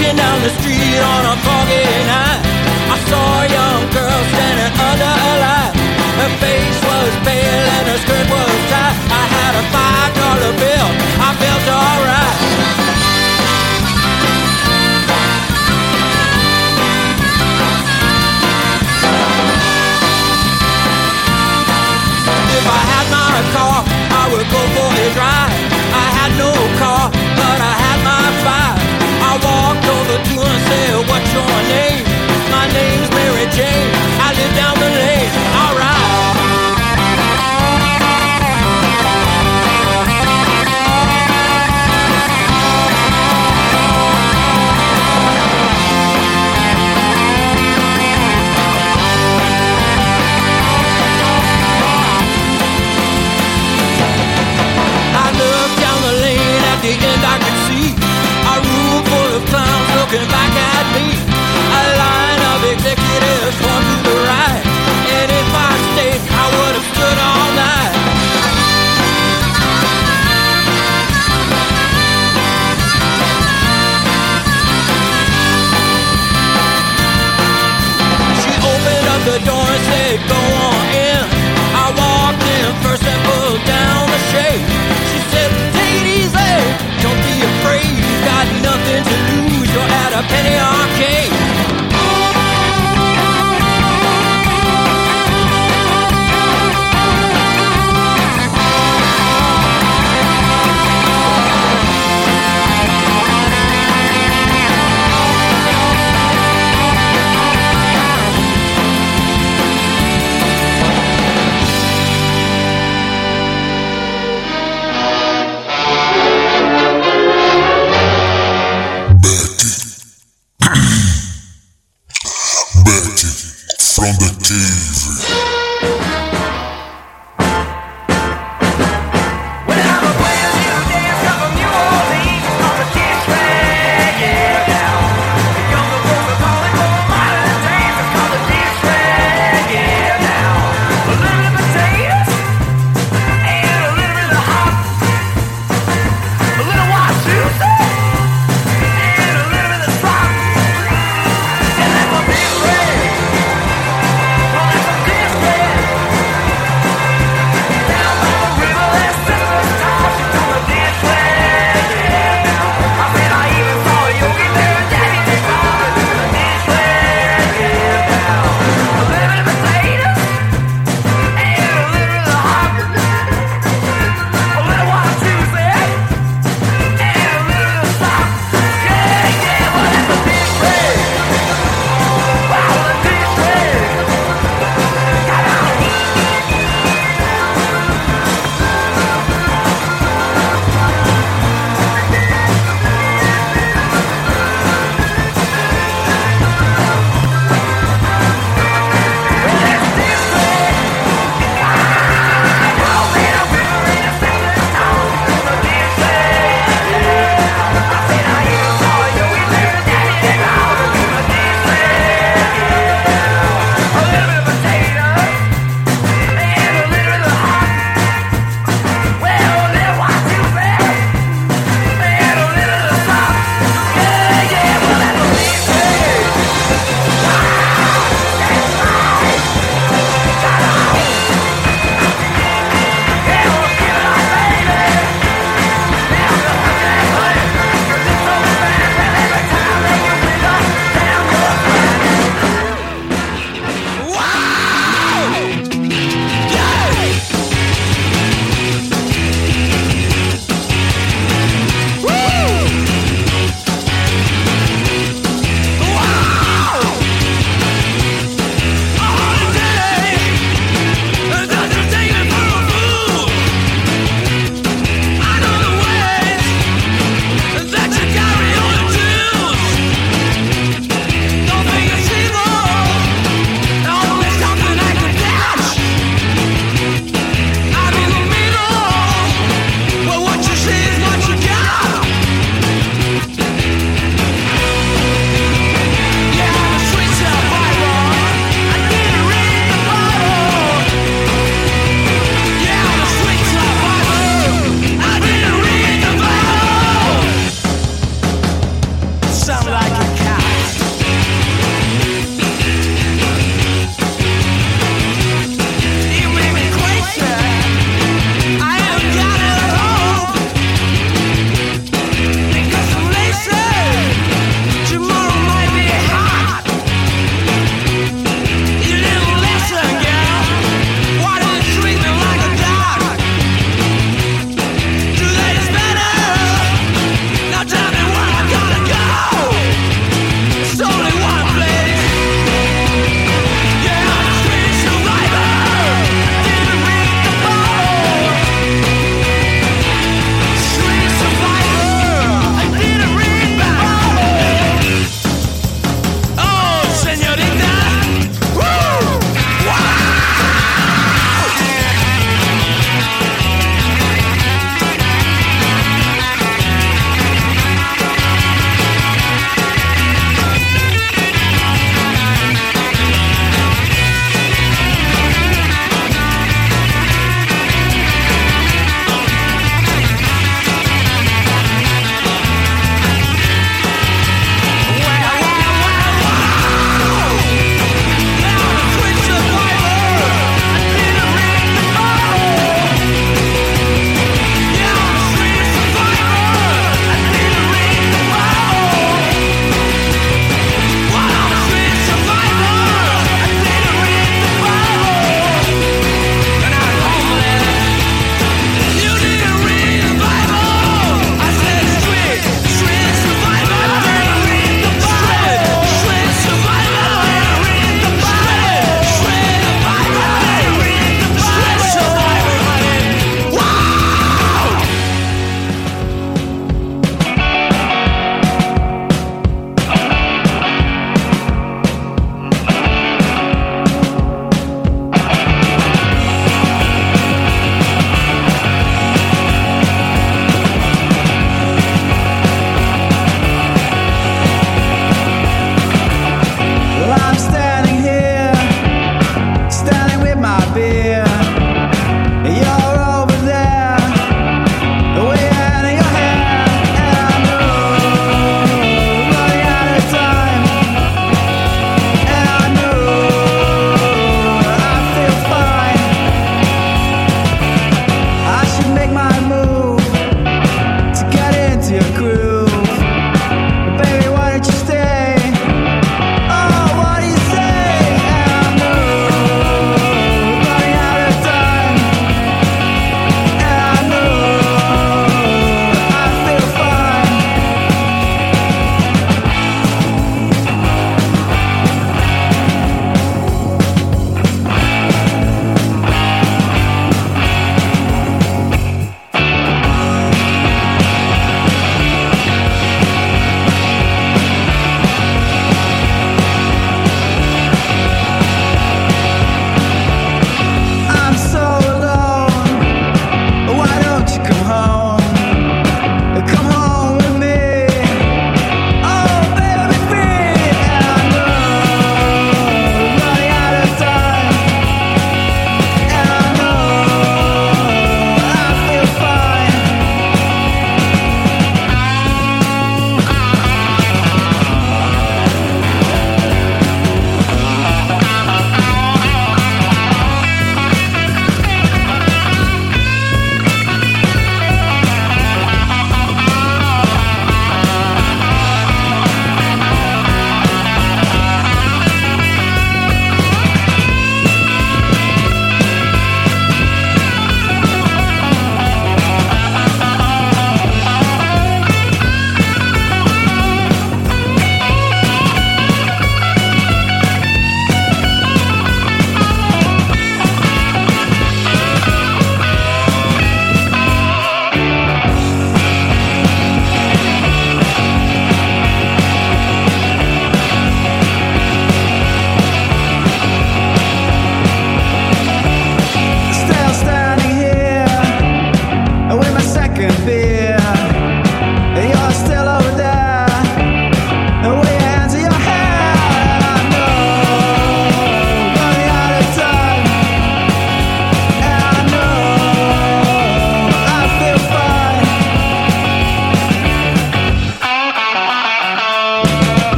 Walking down the street on a foggy night, I saw a young girl standing under a light. Her face was pale and her skirt was tight. I had a fire. I live down to lose. You're at a penny arcade.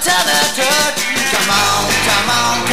tell the truth. Come on, come on.